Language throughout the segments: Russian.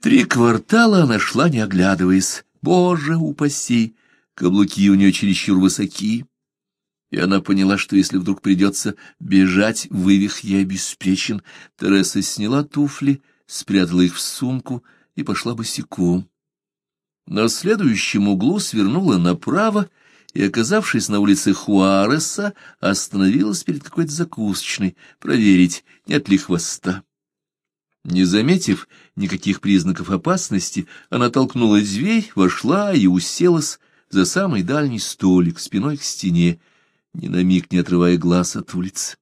Три квартала она шла, не оглядываясь. Боже упаси! Каблуки у нее чересчур высоки. И она поняла, что если вдруг придется бежать, вывих ей обеспечен. Тереса сняла туфли, спрятала их в сумку и пошла босиком. На следующем углу свернула направо и, оказавшись на улице Хуареса, остановилась перед какой-то закусочной, проверить, нет ли хвоста. Не заметив никаких признаков опасности, она толкнула дверь, вошла и уселась за самый дальний столик, спиной к стене, ни на миг не отрывая глаз от улицы.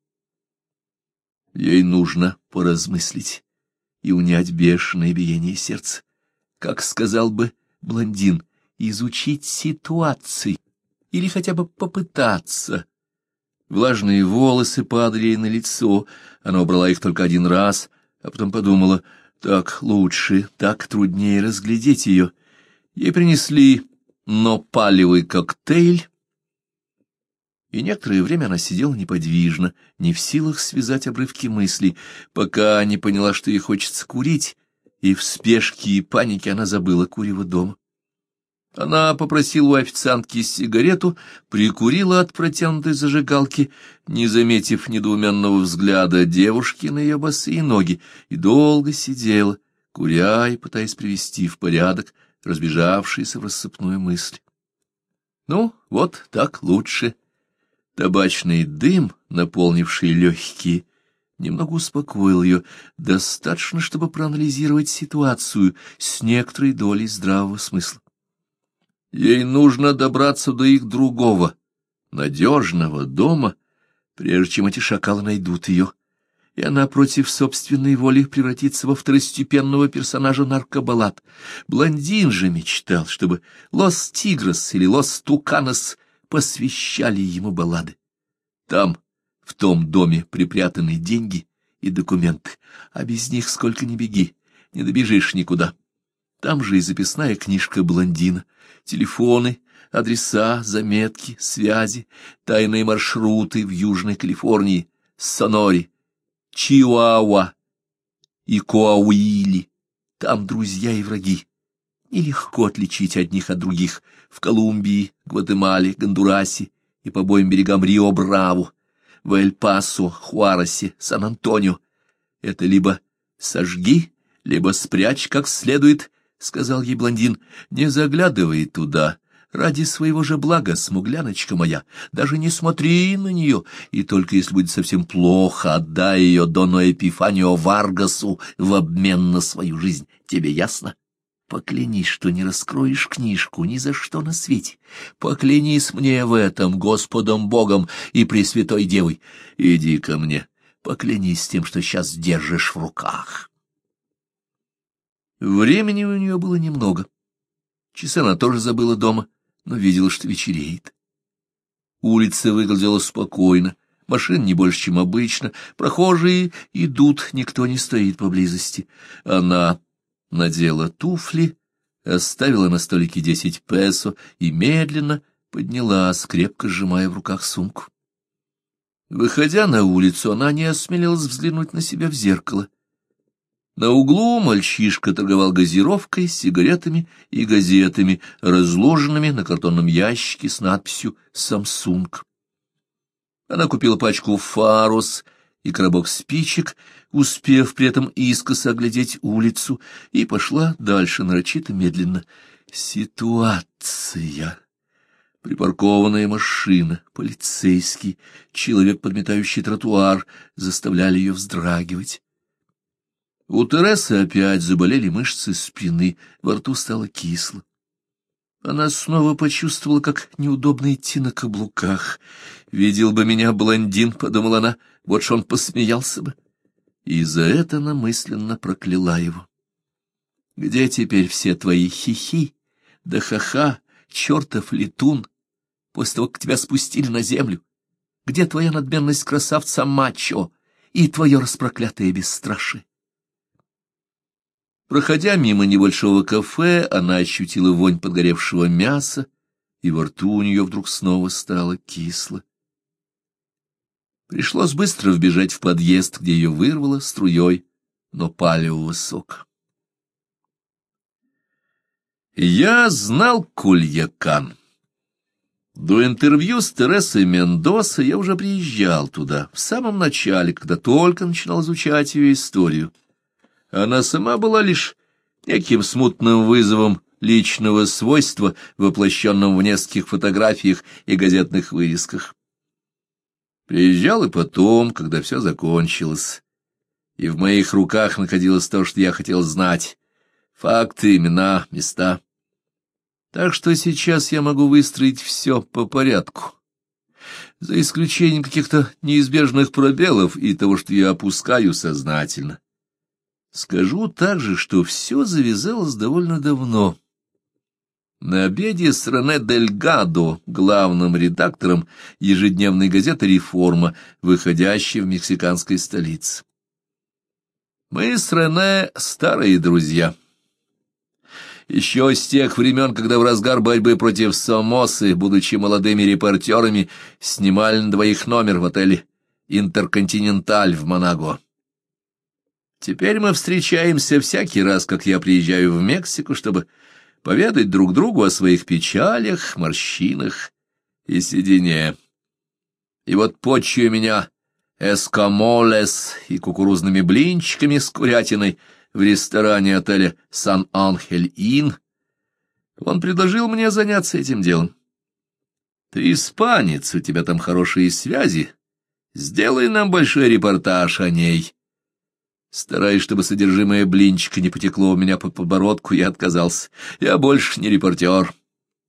Ей нужно поразмыслить и унять бешеное биение сердца. Как сказал бы блондин, изучить ситуации или хотя бы попытаться. Влажные волосы падали на лицо, она убрала их только один раз, а потом подумала, так лучше, так труднее разглядеть ее. Ей принесли нопалевый коктейль, и некоторое время она сидела неподвижно, не в силах связать обрывки мыслей, пока не поняла, что ей хочется курить, и в спешке и панике она забыла курево дома. Она попросила у официантки сигарету, прикурила от протянутой зажигалки, не заметив недоуменного взгляда девушки на ее босые ноги, и долго сидела, куря и пытаясь привести в порядок разбежавшиеся в рассыпную мысли. Ну, вот так лучше. Табачный дым, наполнивший легкие, немного успокоил ее, достаточно, чтобы проанализировать ситуацию с некоторой долей здравого смысла. Ей нужно добраться до их другого, надежного дома, прежде чем эти шакалы найдут ее, и она против собственной воли превратится во второстепенного персонажа наркобаллад. Блондин же мечтал, чтобы Лос Тигрос или Лос Туканос посвящали ему баллады. Там, в том доме, припрятаны деньги и документы, а без них сколько ни беги, не добежишь никуда. Там же и записная книжка блондина, телефоны, адреса, заметки, связи, тайные маршруты в Южной Калифорнии, Сонори, Чиуауа и Коауили. Там друзья и враги. Нелегко отличить одних от других в Колумбии, Гватемале, Гондурасе и по обоим берегам Рио-Браво, в Эль-Пасо, Хуаросе, Сан-Антонио. Это либо сожги, либо спрячь как следует — сказал ей блондин, — не заглядывай туда. Ради своего же блага, смугляночка моя, даже не смотри на нее, и только если будет совсем плохо, отдай ее Дону Эпифанио Варгасу в обмен на свою жизнь. Тебе ясно? Поклянись, что не раскроешь книжку ни за что на свете. Поклянись мне в этом Господом Богом и Пресвятой Девой. Иди ко мне, поклянись тем, что сейчас держишь в руках. Времени у нее было немного. Часы она тоже забыла дома, но видела, что вечереет. Улица выглядела спокойно, машин не больше, чем обычно, прохожие идут, никто не стоит поблизости. Она надела туфли, оставила на столике десять песо и медленно поднялась, крепко сжимая в руках сумку. Выходя на улицу, она не осмелилась взглянуть на себя в зеркало. На углу мальчишка торговал газировкой, сигаретами и газетами, разложенными на картонном ящике с надписью «Самсунг». Она купила пачку «Фарус» и коробок спичек, успев при этом искоса оглядеть улицу, и пошла дальше нарочито медленно. Ситуация. Припаркованная машина, полицейский, человек, подметающий тротуар, заставляли ее вздрагивать. У Тересы опять заболели мышцы спины, во рту стало кисло. Она снова почувствовала, как неудобно идти на каблуках. «Видел бы меня блондин», — подумала она, — «вот ж он посмеялся бы». И за это она мысленно прокляла его. «Где теперь все твои хихи, да ха-ха, чертов летун, после того, как тебя спустили на землю? Где твоя надменность красавца мачо и твое распроклятое бесстрашие?» Проходя мимо небольшого кафе, она ощутила вонь подгоревшего мяса, и во рту у нее вдруг снова стало кисло. Пришлось быстро вбежать в подъезд, где ее вырвало струей, но палевого сока. Я знал Кульякан. До интервью с Тересой Мендоса я уже приезжал туда, в самом начале, когда только начинал изучать ее историю. Она сама была лишь неким смутным вызовом личного свойства, воплощенным в нескольких фотографиях и газетных вырезках. Приезжал и потом, когда все закончилось, и в моих руках находилось то, что я хотел знать — факты, имена, места. Так что сейчас я могу выстроить все по порядку. За исключением каких-то неизбежных пробелов и того, что я опускаю сознательно. Скажу также, что все завязалось довольно давно. На обеде с Рене Дельгадо, главным редактором ежедневной газеты «Реформа», выходящей в мексиканской столице. Мы с Рене старые друзья еще с тех времен, когда в разгар борьбы против Сомосы, будучи молодыми репортерами, снимали на двоих номер в отеле «Интерконтиненталь» в Монако. Теперь мы встречаемся всякий раз, как я приезжаю в Мексику, чтобы поведать друг другу о своих печалях, морщинах и седине. И вот почуя меня эскамолес и кукурузными блинчиками с курятиной — в ресторане отеля «Сан-Анхель-Ин», он предложил мне заняться этим делом. «Ты испанец, у тебя там хорошие связи. Сделай нам большой репортаж о ней». Стараясь, чтобы содержимое блинчика не потекло у меня по подбородку, я отказался. Я больше не репортер.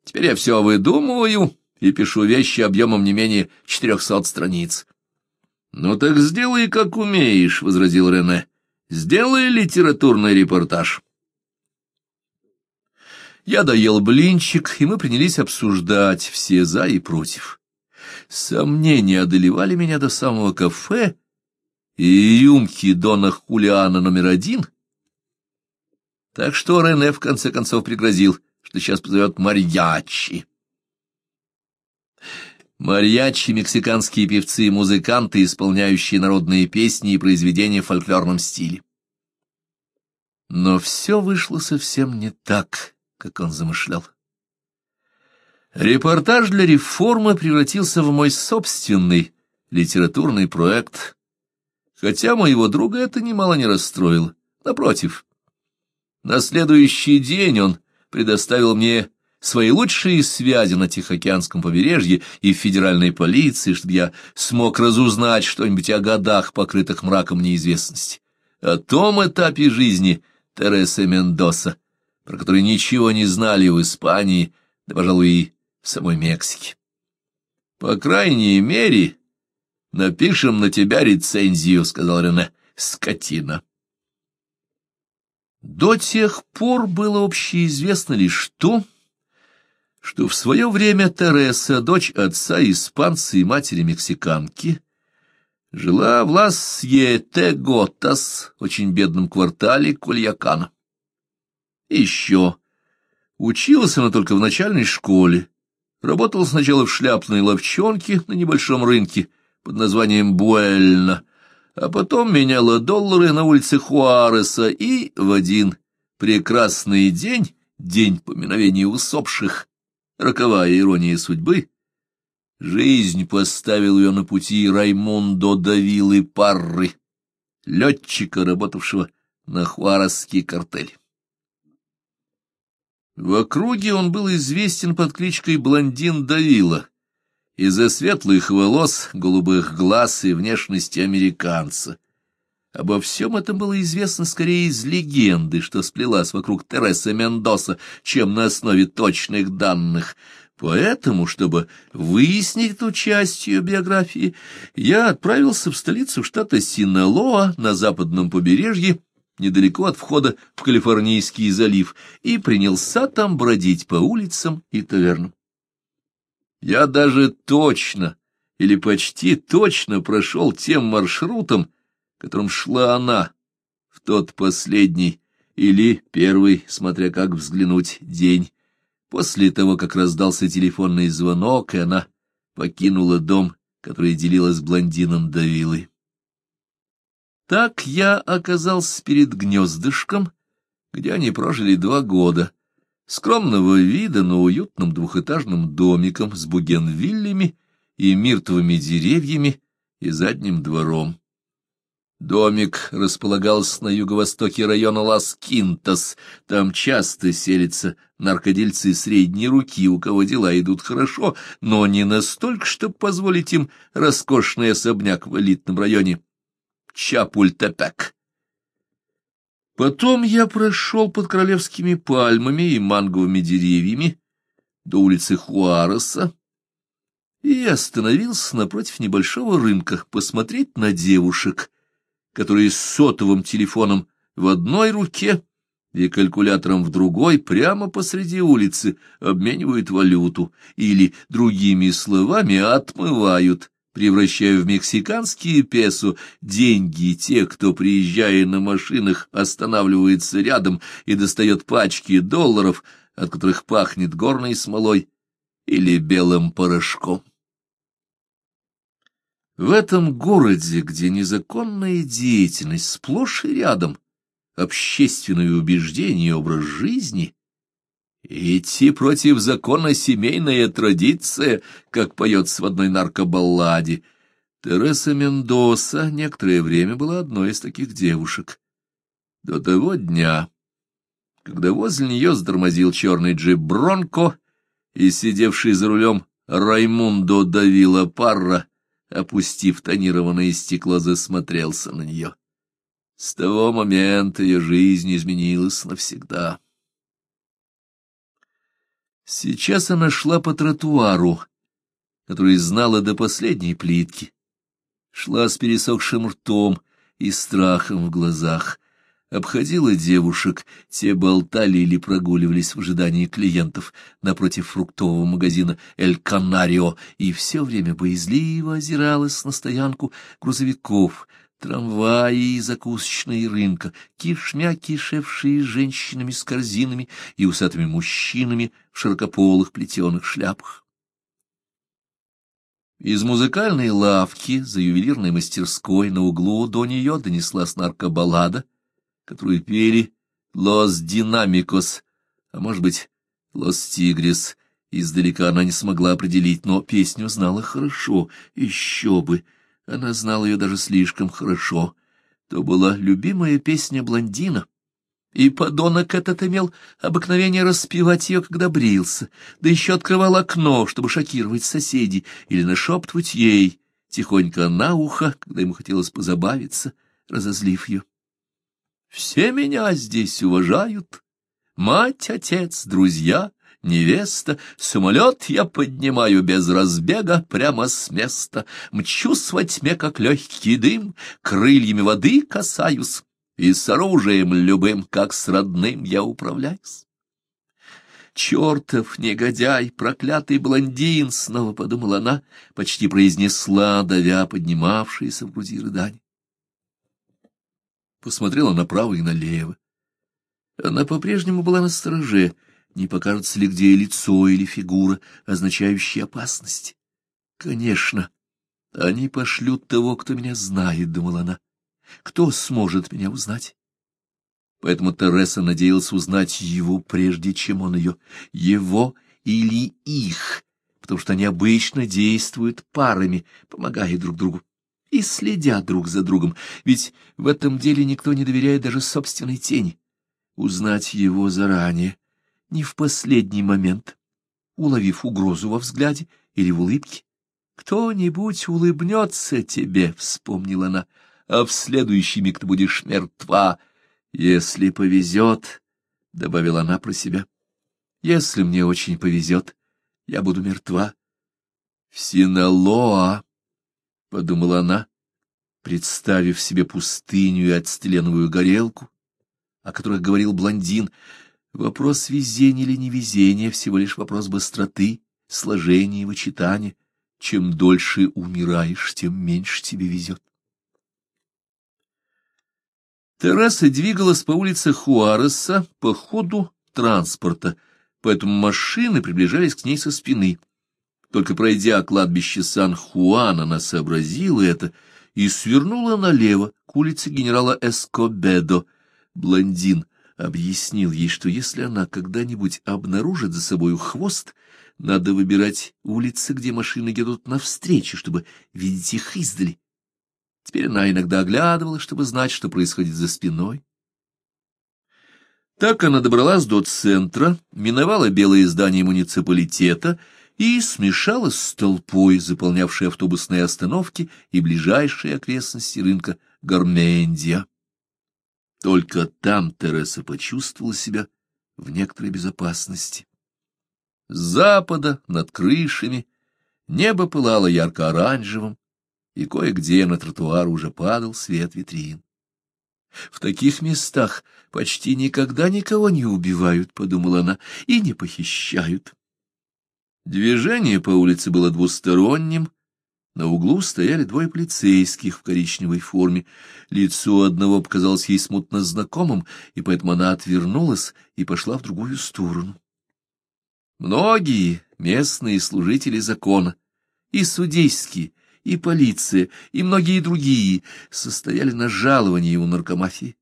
Теперь я все выдумываю и пишу вещи объемом не менее четырехсот страниц. — Ну так сделай, как умеешь, — возразил Рене. Сделай литературный репортаж. Я доел блинчик, и мы принялись обсуждать все за и против. Сомнения одолевали меня до самого кафе, и юмки Дона Хулиана номер один. Так что Рене в конце концов пригрозил, что сейчас позовет Марьячи. Марьячи — мексиканские певцы и музыканты, исполняющие народные песни и произведения в фольклорном стиле. Но все вышло совсем не так, как он замышлял. Репортаж для реформы превратился в мой собственный литературный проект, хотя моего друга это немало не расстроило. Напротив, на следующий день он предоставил мне свои лучшие связи на Тихоокеанском побережье и в федеральной полиции, чтобы я смог разузнать что-нибудь о годах, покрытых мраком неизвестности, о том этапе жизни — Тереса Мендоса, про который ничего не знали в Испании, да, пожалуй, и в самой Мексике. По крайней мере, напишем на тебя рецензию, — сказал Рене, — скотина. До тех пор было общеизвестно лишь то, что в свое время Тереса, дочь отца испанца и матери мексиканки, жила в Лас-Сьете-Готас, очень бедном квартале Кульякана. еще. Училась она только в начальной школе. Работала сначала в шляпной ловчонке на небольшом рынке под названием Буэльна, а потом меняла доллары на улице Хуареса и в один прекрасный день, день поминовения усопших, роковая ирония судьбы, Жизнь поставил ее на пути Раймондо Давилы Парры, летчика, работавшего на Хуаросский картель. В округе он был известен под кличкой Блондин Давила из-за светлых волос, голубых глаз и внешности американца. Обо всем этом было известно скорее из легенды, что сплелась вокруг Тереса Мендоса, чем на основе точных данных — Поэтому, чтобы выяснить эту часть ее биографии, я отправился в столицу штата Синалоа на западном побережье, недалеко от входа в Калифорнийский залив, и принялся там бродить по улицам и тавернам. Я даже точно или почти точно прошел тем маршрутом, которым шла она в тот последний или первый, смотря как взглянуть, день После того, как раздался телефонный звонок, и она покинула дом, который делила с блондином Давилой. Так я оказался перед гнездышком, где они прожили два года, скромного вида, но уютным двухэтажным домиком с бугенвиллями и миртовыми деревьями и задним двором. Домик располагался на юго-востоке района Лас-Кинтас. Там часто селятся наркодельцы средней руки, у кого дела идут хорошо, но не настолько, чтобы позволить им роскошный особняк в элитном районе Чапультепек. Потом я прошел под королевскими пальмами и манговыми деревьями до улицы Хуареса и остановился напротив небольшого рынка посмотреть на девушек — которые с сотовым телефоном в одной руке и калькулятором в другой прямо посреди улицы обменивают валюту или, другими словами, отмывают, превращая в мексиканские песо деньги тех, кто, приезжая на машинах, останавливается рядом и достает пачки долларов, от которых пахнет горной смолой или белым порошком. В этом городе, где незаконная деятельность сплошь и рядом, общественные убеждения и образ жизни, идти против закона семейная традиция, как поется в одной наркобалладе, Тереса Мендоса некоторое время была одной из таких девушек. До того дня, когда возле нее сдормозил черный джип Бронко, и сидевший за рулем Раймундо давила Парра, опустив тонированное стекло, засмотрелся на нее. С того момента ее жизнь изменилась навсегда. Сейчас она шла по тротуару, который знала до последней плитки. Шла с пересохшим ртом и страхом в глазах — обходила девушек, те болтали или прогуливались в ожидании клиентов напротив фруктового магазина «Эль Канарио» и все время боязливо озиралась на стоянку грузовиков, трамваи и закусочные рынка, кишмя кишевшие женщинами с корзинами и усатыми мужчинами в широкополых плетеных шляпах. Из музыкальной лавки за ювелирной мастерской на углу до нее донеслась наркобаллада — которую пели «Лос Динамикос», а может быть, «Лос Тигрис». Издалека она не смогла определить, но песню знала хорошо, еще бы. Она знала ее даже слишком хорошо. То была любимая песня блондина. И подонок этот имел обыкновение распевать ее, когда брился, да еще открывал окно, чтобы шокировать соседей, или нашептывать ей, тихонько на ухо, когда ему хотелось позабавиться, разозлив ее. Все меня здесь уважают. Мать, отец, друзья, невеста. Самолет я поднимаю без разбега прямо с места. Мчусь во тьме, как легкий дым, крыльями воды касаюсь. И с оружием любым, как с родным, я управляюсь. «Чертов негодяй, проклятый блондин!» — снова подумала она, почти произнесла, давя поднимавшиеся в груди рыдания посмотрела направо и налево. Она по-прежнему была на стороже, не покажется ли где лицо или фигура, означающая опасность. Конечно, они пошлют того, кто меня знает, — думала она. Кто сможет меня узнать? Поэтому Тереса надеялась узнать его, прежде чем он ее, его или их, потому что они обычно действуют парами, помогая друг другу и следя друг за другом, ведь в этом деле никто не доверяет даже собственной тени. Узнать его заранее, не в последний момент, уловив угрозу во взгляде или в улыбке. «Кто-нибудь улыбнется тебе», — вспомнила она, — «а в следующий миг ты будешь мертва, если повезет», — добавила она про себя. «Если мне очень повезет, я буду мертва». В Синалоа — подумала она, представив себе пустыню и отстеленную горелку, о которых говорил блондин. Вопрос везения или невезения — всего лишь вопрос быстроты, сложения и вычитания. Чем дольше умираешь, тем меньше тебе везет. Терраса двигалась по улице Хуареса по ходу транспорта, поэтому машины приближались к ней со спины. Только пройдя кладбище Сан-Хуан, она сообразила это и свернула налево, к улице генерала Эскобедо. Блондин объяснил ей, что если она когда-нибудь обнаружит за собою хвост, надо выбирать улицы, где машины едут навстречу, чтобы видеть их издали. Теперь она иногда оглядывалась, чтобы знать, что происходит за спиной. Так она добралась до центра, миновала белое здание муниципалитета и смешалась с толпой, заполнявшей автобусные остановки и ближайшие окрестности рынка Гармендия. Только там Тереса почувствовала себя в некоторой безопасности. С запада, над крышами, небо пылало ярко-оранжевым, и кое-где на тротуар уже падал свет витрин. В таких местах почти никогда никого не убивают, — подумала она, — и не похищают. Движение по улице было двусторонним. На углу стояли двое полицейских в коричневой форме. Лицо одного показалось ей смутно знакомым, и поэтому она отвернулась и пошла в другую сторону. Многие местные служители закона, и судейские, и полиция, и многие другие состояли на жаловании у наркомафии,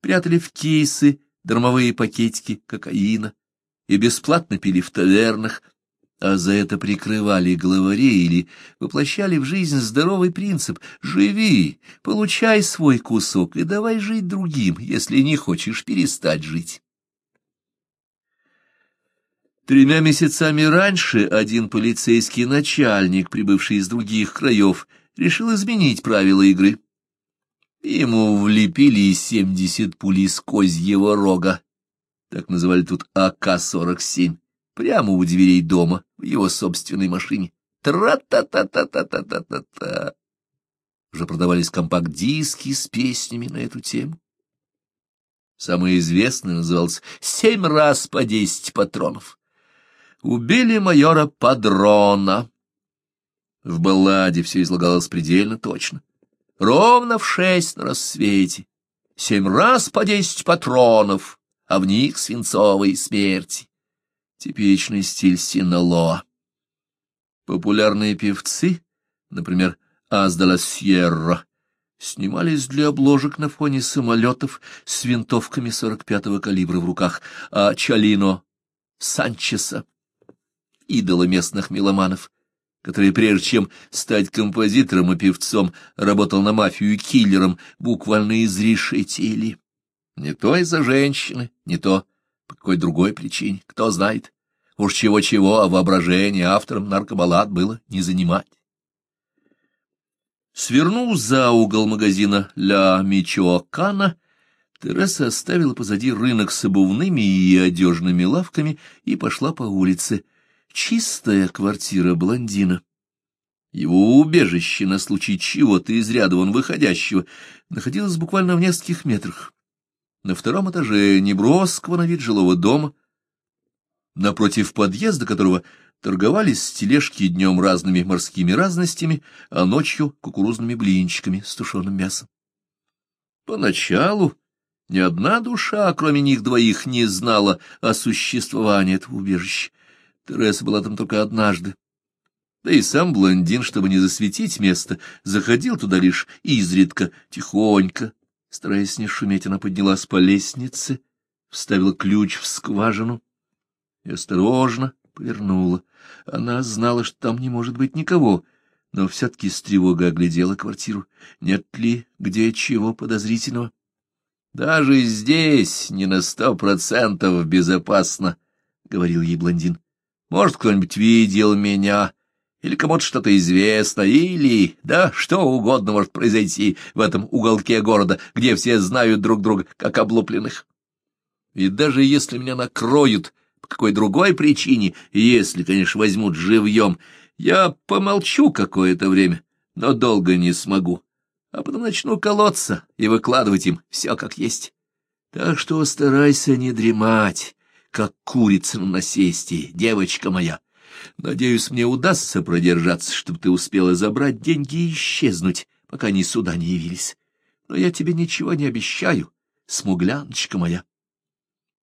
прятали в кейсы дармовые пакетики кокаина и бесплатно пили в тавернах, а за это прикрывали главарей или воплощали в жизнь здоровый принцип «живи, получай свой кусок и давай жить другим, если не хочешь перестать жить». Тремя месяцами раньше один полицейский начальник, прибывший из других краев, решил изменить правила игры. Ему влепили семьдесят пулей с козьего рога, так называли тут АК-47, прямо у дверей дома, в его собственной машине. Тра-та-та-та-та-та-та-та. Уже продавались компакт-диски с песнями на эту тему. Самый известный назывался «Семь раз по десять патронов». Убили майора Падрона. В балладе все излагалось предельно точно. Ровно в шесть на рассвете. Семь раз по десять патронов, а в них свинцовые смерти. Типичный стиль Синалоа. Популярные певцы, например, Аздала Сьерра, снимались для обложек на фоне самолетов с винтовками 45-го калибра в руках, а Чалино Санчеса идола местных меломанов, который, прежде чем стать композитором и певцом, работал на мафию и киллером, буквально изрешетили. Не то из-за женщины, не то по какой другой причине, кто знает. Уж чего-чего, а воображение автором наркобаллад было не занимать. Свернув за угол магазина «Ля Мичоакана», Тереса оставила позади рынок с обувными и одежными лавками и пошла по улице, Чистая квартира блондина. Его убежище на случай чего-то из ряда вон выходящего находилось буквально в нескольких метрах. На втором этаже неброского на вид жилого дома, напротив подъезда которого торговались с тележки днем разными морскими разностями, а ночью кукурузными блинчиками с тушеным мясом. Поначалу ни одна душа, кроме них двоих, не знала о существовании этого убежища. Тереса была там только однажды. Да и сам блондин, чтобы не засветить место, заходил туда лишь изредка, тихонько. Стараясь не шуметь, она поднялась по лестнице, вставила ключ в скважину и осторожно повернула. Она знала, что там не может быть никого, но все-таки с тревогой оглядела квартиру. Нет ли где чего подозрительного? Даже здесь не на сто процентов безопасно, — говорил ей блондин. Может, кто-нибудь видел меня, или кому-то что-то известно, или, да, что угодно может произойти в этом уголке города, где все знают друг друга, как облупленных. И даже если меня накроют по какой другой причине, если, конечно, возьмут живьем, я помолчу какое-то время, но долго не смогу, а потом начну колоться и выкладывать им все как есть. Так что старайся не дремать, как курица на насесте, девочка моя. Надеюсь, мне удастся продержаться, чтобы ты успела забрать деньги и исчезнуть, пока они сюда не явились. Но я тебе ничего не обещаю, смугляночка моя.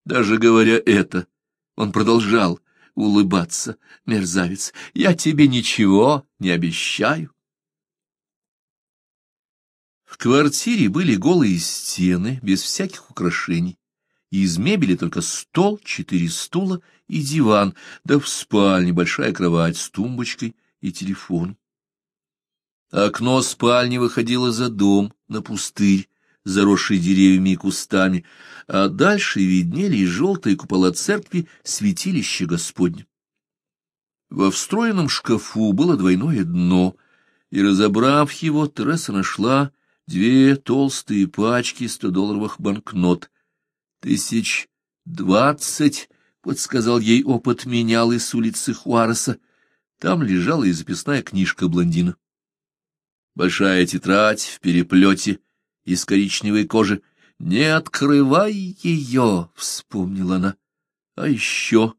Даже говоря это, он продолжал улыбаться, мерзавец. Я тебе ничего не обещаю. В квартире были голые стены, без всяких украшений Из мебели только стол, четыре стула и диван, да в спальне большая кровать с тумбочкой и телефоном. Окно спальни выходило за дом, на пустырь, заросший деревьями и кустами, а дальше виднелись желтые купола церкви святилища Господня. Во встроенном шкафу было двойное дно, и, разобрав его, Тереса нашла две толстые пачки стодолларовых банкнот. «Тысяч двадцать», — подсказал ей опыт менялы с улицы Хуареса. Там лежала и записная книжка блондина. Большая тетрадь в переплете из коричневой кожи. «Не открывай ее!» — вспомнила она. «А еще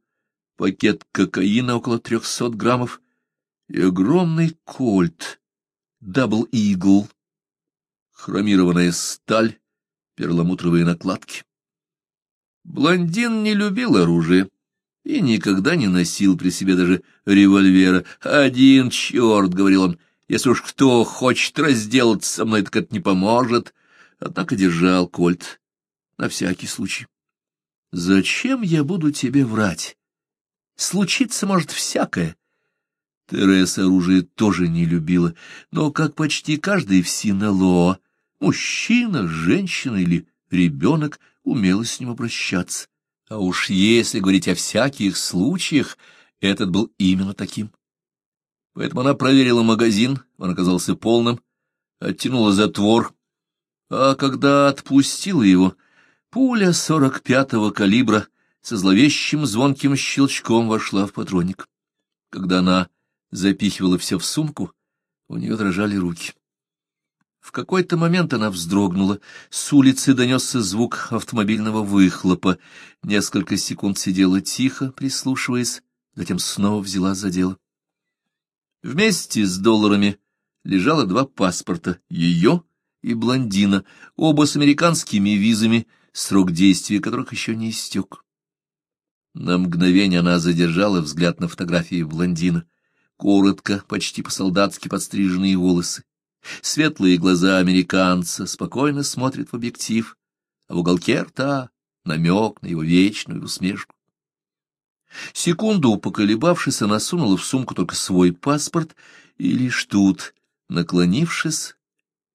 пакет кокаина около трехсот граммов и огромный кольт, Double Eagle, хромированная сталь, перламутровые накладки». Блондин не любил оружие и никогда не носил при себе даже револьвера. «Один черт!» — говорил он — если уж кто хочет разделаться со мной, так это не поможет. Однако держал кольт на всякий случай. Зачем я буду тебе врать? Случиться может всякое. Тереса оружие тоже не любила, но, как почти каждый в Синалоа, мужчина, женщина или ребенок умела с ним обращаться. А уж если говорить о всяких случаях, этот был именно таким. Поэтому она проверила магазин, он оказался полным, оттянула затвор, а когда отпустила его, пуля сорок пятого калибра со зловещим звонким щелчком вошла в патронник. Когда она запихивала все в сумку, у нее дрожали руки. В какой-то момент она вздрогнула. С улицы донесся звук автомобильного выхлопа. Несколько секунд сидела тихо, прислушиваясь, затем снова взяла за дело. Вместе с долларами лежало два паспорта, ее и блондина, оба с американскими визами, срок действия которых еще не истек. На мгновение она задержала взгляд на фотографии блондина. Коротко, почти по-солдатски подстриженные волосы. Светлые глаза американца спокойно смотрят в объектив, а в уголке рта намек на его вечную усмешку. Секунду поколебавшись, она сунула в сумку только свой паспорт, и лишь тут, наклонившись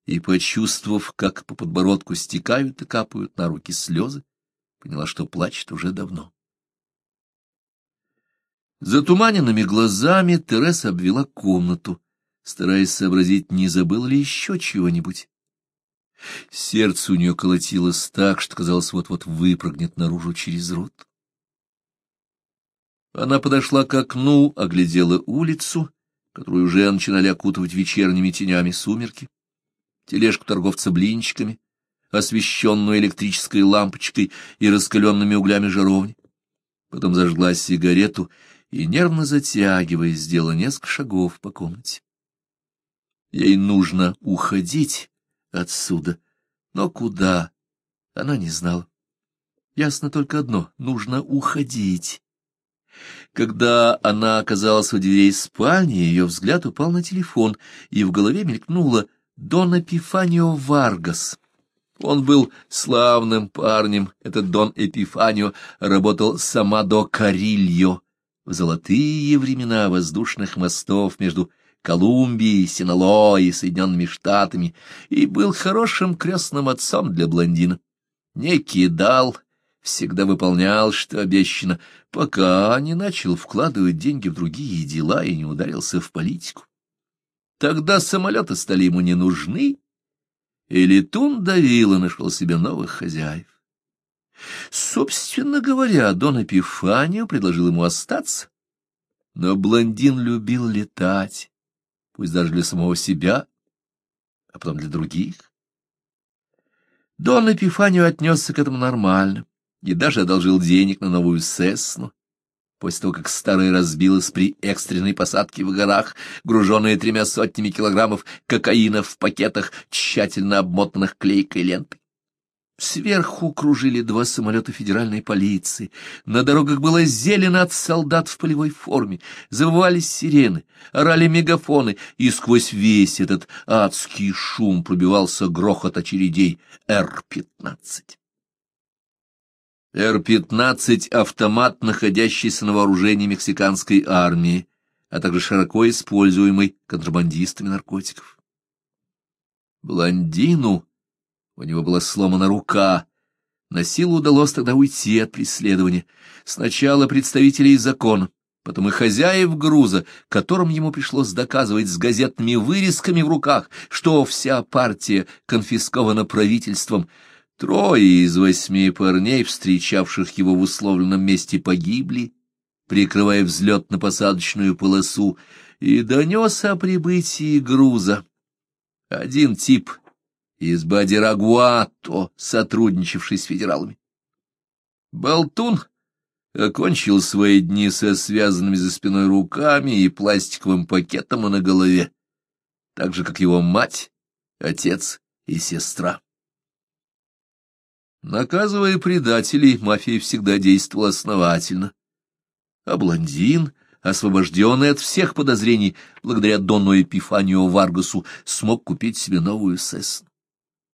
и почувствовав, как по подбородку стекают и капают на руки слезы, поняла, что плачет уже давно. Затуманенными глазами Тереса обвела комнату, стараясь сообразить, не забыл ли еще чего-нибудь. Сердце у нее колотилось так, что, казалось, вот-вот выпрыгнет наружу через рот. Она подошла к окну, оглядела улицу, которую уже начинали окутывать вечерними тенями сумерки, тележку торговца блинчиками, освещенную электрической лампочкой и раскаленными углями жаровни. Потом зажгла сигарету и, нервно затягиваясь, сделала несколько шагов по комнате. Ей нужно уходить отсюда, но куда, она не знала. Ясно только одно — нужно уходить. Когда она оказалась у дверей спальни, ее взгляд упал на телефон, и в голове мелькнуло «Дон Эпифанио Варгас». Он был славным парнем, этот Дон Эпифанио работал сама до Карильо в золотые времена воздушных мостов между Колумбией, Синало и Соединенными Штатами, и был хорошим крестным отцом для блондина. Не кидал, всегда выполнял, что обещано, пока не начал вкладывать деньги в другие дела и не ударился в политику. Тогда самолеты стали ему не нужны, и Летун давила нашел себе новых хозяев. Собственно говоря, Дон Эпифанию предложил ему остаться, но блондин любил летать, пусть даже для самого себя, а потом для других. Дон Эпифанию отнесся к этому нормально и даже одолжил денег на новую Сесну, после того, как старая разбилась при экстренной посадке в горах, груженная тремя сотнями килограммов кокаина в пакетах, тщательно обмотанных клейкой лентой. Сверху кружили два самолета федеральной полиции. На дорогах было зелено от солдат в полевой форме. Завывались сирены, орали мегафоны, и сквозь весь этот адский шум пробивался грохот очередей Р-15. Р-15 — автомат, находящийся на вооружении мексиканской армии, а также широко используемый контрабандистами наркотиков. Блондину у него была сломана рука. На силу удалось тогда уйти от преследования. Сначала представителей закона, потом и хозяев груза, которым ему пришлось доказывать с газетными вырезками в руках, что вся партия конфискована правительством. Трое из восьми парней, встречавших его в условленном месте, погибли, прикрывая взлетно-посадочную полосу, и донес о прибытии груза. Один тип из Бадирагуато, сотрудничавший с федералами. Болтун окончил свои дни со связанными за спиной руками и пластиковым пакетом на голове, так же, как его мать, отец и сестра. Наказывая предателей, мафия всегда действовала основательно. А блондин, освобожденный от всех подозрений, благодаря Донну Эпифанию Варгасу, смог купить себе новую сесну.